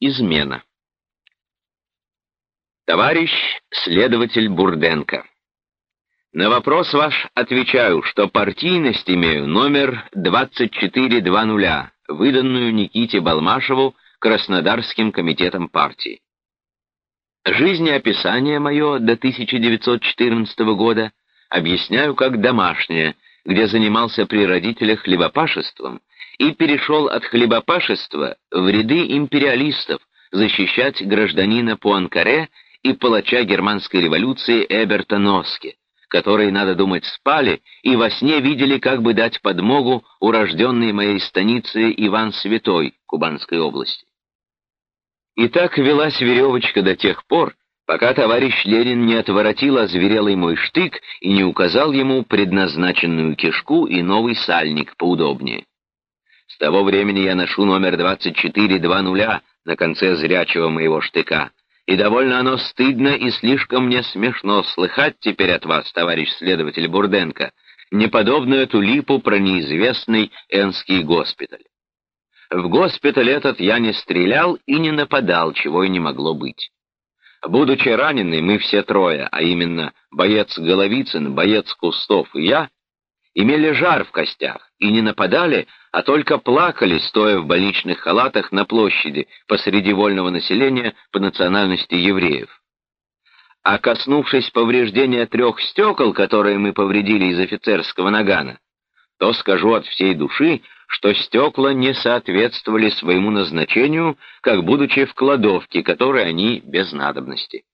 Измена. Товарищ следователь Бурденко. На вопрос ваш отвечаю, что партийность имею номер 2420, выданную Никите Балмашеву Краснодарским комитетом партии. Жизнеописание мое до 1914 года объясняю как домашнее, где занимался при родителях хлебопашеством и перешел от хлебопашества в ряды империалистов защищать гражданина Пуанкаре и палача германской революции Эберта Носке, которые, надо думать, спали и во сне видели, как бы дать подмогу урожденной моей станице Иван Святой Кубанской области. И так велась веревочка до тех пор, пока товарищ Ленин не отворотил озверелый мой штык и не указал ему предназначенную кишку и новый сальник поудобнее. С того времени я ношу номер 2420 на конце зрячего моего штыка, и довольно оно стыдно и слишком мне смешно слыхать теперь от вас, товарищ следователь Бурденко, неподобную эту липу про неизвестный Энский госпиталь. В госпиталь этот я не стрелял и не нападал, чего и не могло быть. Будучи ранены, мы все трое, а именно боец Головицын, боец Кустов и я, имели жар в костях и не нападали, а только плакали, стоя в больничных халатах на площади посреди вольного населения по национальности евреев. А коснувшись повреждения трех стекол, которые мы повредили из офицерского нагана, то скажу от всей души, что стекла не соответствовали своему назначению, как будучи в кладовке, которой они без надобности.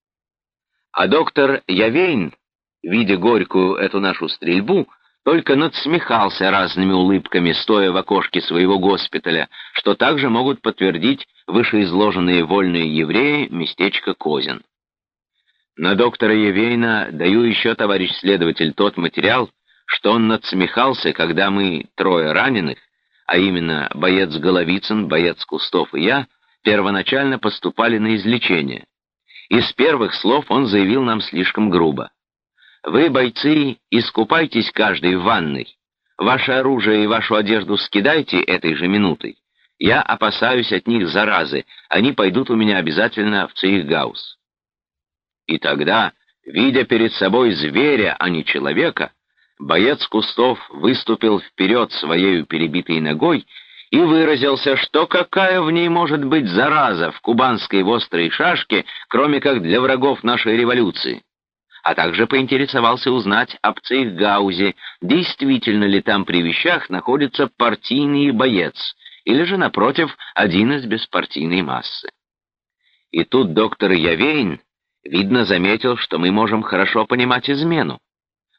А доктор Явейн, видя горькую эту нашу стрельбу, только надсмехался разными улыбками, стоя в окошке своего госпиталя, что также могут подтвердить вышеизложенные вольные евреи местечко Козин. На доктора Евейна даю еще, товарищ следователь, тот материал, что он надсмехался, когда мы, трое раненых, а именно боец Головицын, боец Кустов и я, первоначально поступали на излечение. Из первых слов он заявил нам слишком грубо. «Вы, бойцы, искупайтесь каждый в ванной. Ваше оружие и вашу одежду скидайте этой же минутой. Я опасаюсь от них заразы, они пойдут у меня обязательно в Цейхгаус». И тогда, видя перед собой зверя, а не человека, боец Кустов выступил вперед своей перебитой ногой и выразился, что какая в ней может быть зараза в кубанской вострой шашке, кроме как для врагов нашей революции. А также поинтересовался узнать об Цейхгаузе, действительно ли там при вещах находится партийный боец, или же, напротив, один из беспартийной массы. И тут доктор Явейн, видно, заметил, что мы можем хорошо понимать измену.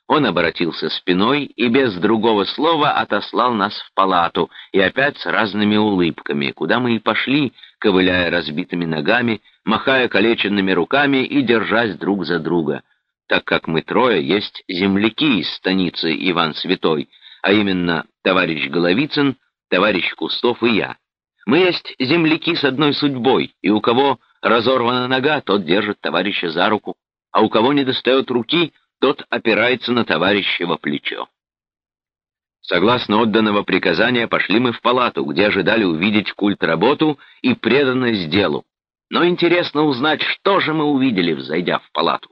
Он обратился спиной и без другого слова отослал нас в палату, и опять с разными улыбками, куда мы и пошли, ковыляя разбитыми ногами, махая калеченными руками и держась друг за друга, так как мы трое есть земляки из станицы Иван Святой, а именно товарищ Головицын, товарищ Кустов и я. Мы есть земляки с одной судьбой, и у кого разорвана нога, тот держит товарища за руку, а у кого не достает руки — тот опирается на товарищево плечо. Согласно отданного приказания, пошли мы в палату, где ожидали увидеть культ-работу и преданность делу. Но интересно узнать, что же мы увидели, взойдя в палату.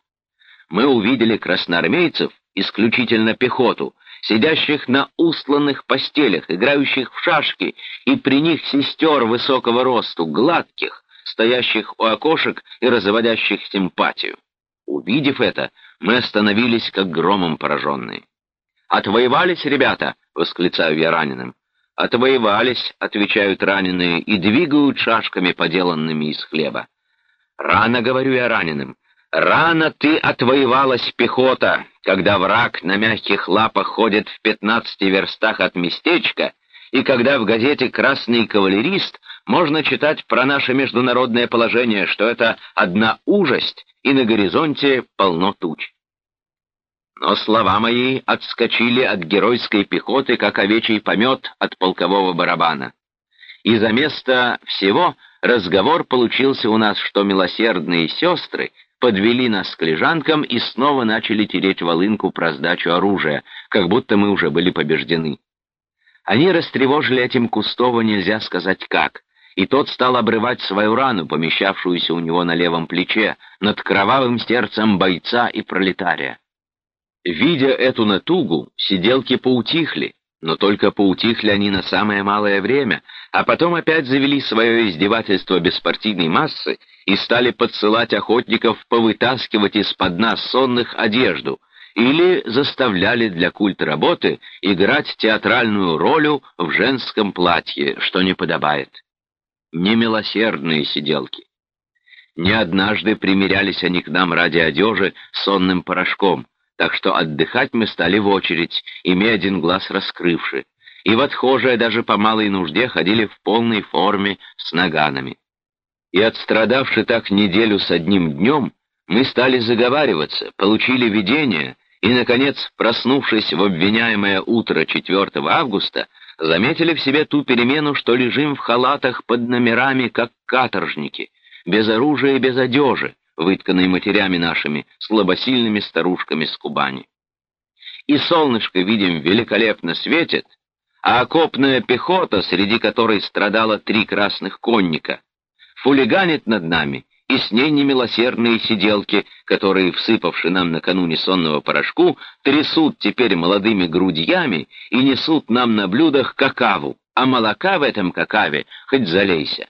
Мы увидели красноармейцев, исключительно пехоту, сидящих на устланных постелях, играющих в шашки, и при них сестер высокого росту, гладких, стоящих у окошек и разводящих симпатию. Увидев это, мы остановились, как громом пораженные. «Отвоевались, ребята!» — восклицаю я раненым. «Отвоевались», — отвечают раненые, и двигают шашками, поделанными из хлеба. «Рано, — говорю я раненым, — рано ты отвоевалась, пехота, когда враг на мягких лапах ходит в пятнадцати верстах от местечка, и когда в газете «Красный кавалерист» можно читать про наше международное положение, что это одна ужасть, и на горизонте полно туч. Но слова мои отскочили от геройской пехоты, как овечий помет от полкового барабана. И за место всего разговор получился у нас, что милосердные сестры подвели нас к лежанкам и снова начали тереть волынку про сдачу оружия, как будто мы уже были побеждены. Они растревожили этим Кустова нельзя сказать как, и тот стал обрывать свою рану, помещавшуюся у него на левом плече, над кровавым сердцем бойца и пролетария. Видя эту натугу, сиделки поутихли, но только поутихли они на самое малое время, а потом опять завели свое издевательство беспартийной массы и стали подсылать охотников повытаскивать из-под нас сонных одежду или заставляли для культа работы играть театральную роль в женском платье, что не подобает. Немилосердные сиделки. Не однажды примерялись они к нам ради одежи сонным порошком, так что отдыхать мы стали в очередь, имея один глаз раскрывший, и в отхожие даже по малой нужде ходили в полной форме с наганами. И отстрадавши так неделю с одним днем, мы стали заговариваться, получили видение, и, наконец, проснувшись в обвиняемое утро 4 августа, заметили в себе ту перемену, что лежим в халатах под номерами, как каторжники, без оружия и без одежи, вытканной матерями нашими, слабосильными старушками с Кубани. И солнышко, видим, великолепно светит, а окопная пехота, среди которой страдало три красных конника, фулиганит над нами, и с ней немилосердные сиделки, которые, всыпавши нам накануне сонного порошку, трясут теперь молодыми грудьями и несут нам на блюдах какаву, а молока в этом какаве хоть залейся.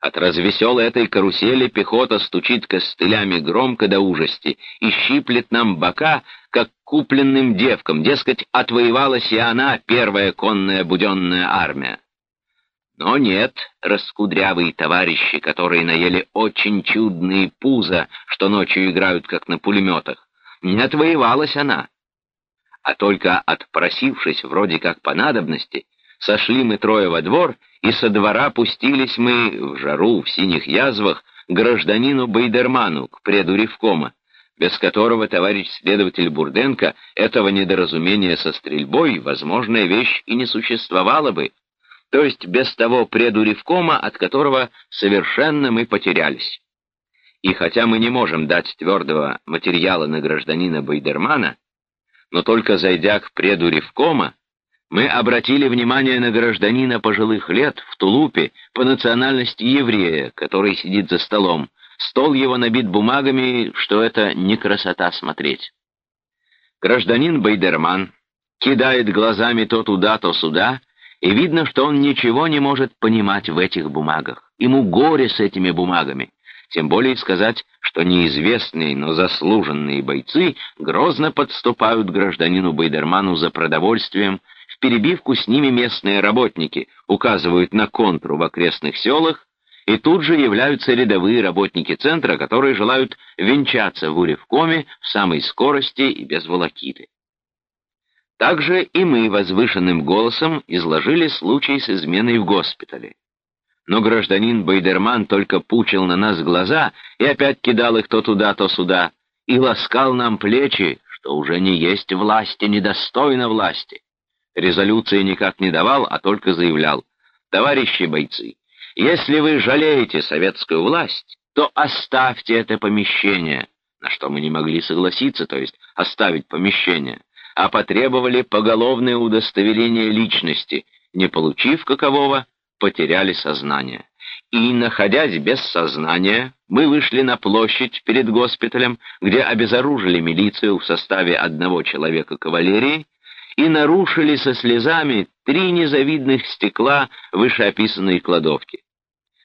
От развеселой этой карусели пехота стучит костылями громко до ужасти и щиплет нам бока, как купленным девкам, дескать, отвоевалась и она, первая конная буденная армия. Но нет, раскудрявые товарищи, которые наели очень чудные пузо, что ночью играют, как на пулеметах, не отвоевалась она. А только отпросившись вроде как по надобности, сошли мы трое во двор, и со двора пустились мы в жару, в синих язвах, гражданину Байдерману, к преду Ревкома, без которого товарищ следователь Бурденко этого недоразумения со стрельбой, возможная вещь, и не существовала бы, то есть без того преду Ревкома, от которого совершенно мы потерялись. И хотя мы не можем дать твердого материала на гражданина Байдермана, но только зайдя к преду Ревкома, мы обратили внимание на гражданина пожилых лет в тулупе по национальности еврея, который сидит за столом. Стол его набит бумагами, что это не красота смотреть. Гражданин Байдерман кидает глазами то туда, то сюда, и видно, что он ничего не может понимать в этих бумагах. Ему горе с этими бумагами. Тем более сказать, что неизвестные, но заслуженные бойцы грозно подступают к гражданину Байдерману за продовольствием, перебивку с ними местные работники указывают на контру в окрестных селах, и тут же являются рядовые работники центра, которые желают венчаться в Уревкоме в самой скорости и без волокиты. Также и мы возвышенным голосом изложили случай с изменой в госпитале. Но гражданин Байдерман только пучил на нас глаза и опять кидал их то туда, то сюда, и ласкал нам плечи, что уже не есть власти, недостойно власти. Резолюции никак не давал, а только заявлял. «Товарищи бойцы, если вы жалеете советскую власть, то оставьте это помещение». На что мы не могли согласиться, то есть оставить помещение, а потребовали поголовное удостоверение личности, не получив какового, потеряли сознание. И, находясь без сознания, мы вышли на площадь перед госпиталем, где обезоружили милицию в составе одного человека кавалерии, и нарушили со слезами три незавидных стекла вышеописанной кладовки.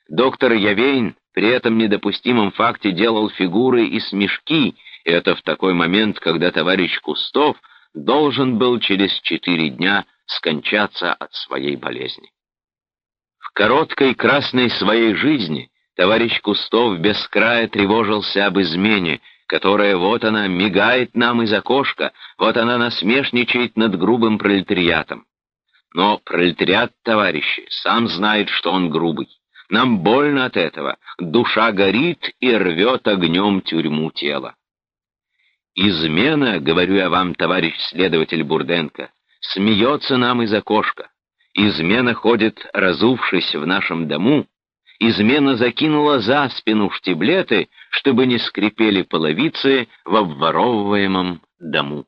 Доктор Явейн при этом недопустимом факте делал фигуры и смешки, и это в такой момент, когда товарищ Кустов должен был через четыре дня скончаться от своей болезни. В короткой красной своей жизни товарищ Кустов без края тревожился об измене, которая вот она мигает нам из окошка, вот она насмешничает над грубым пролетариатом. Но пролетариат, товарищи, сам знает, что он грубый. Нам больно от этого, душа горит и рвет огнем тюрьму тела. Измена, говорю я вам, товарищ следователь Бурденко, смеется нам из окошка. Измена ходит, разувшись в нашем дому, измена закинула за спину штиблеты, чтобы не скрипели половицы в обворовываемом дому.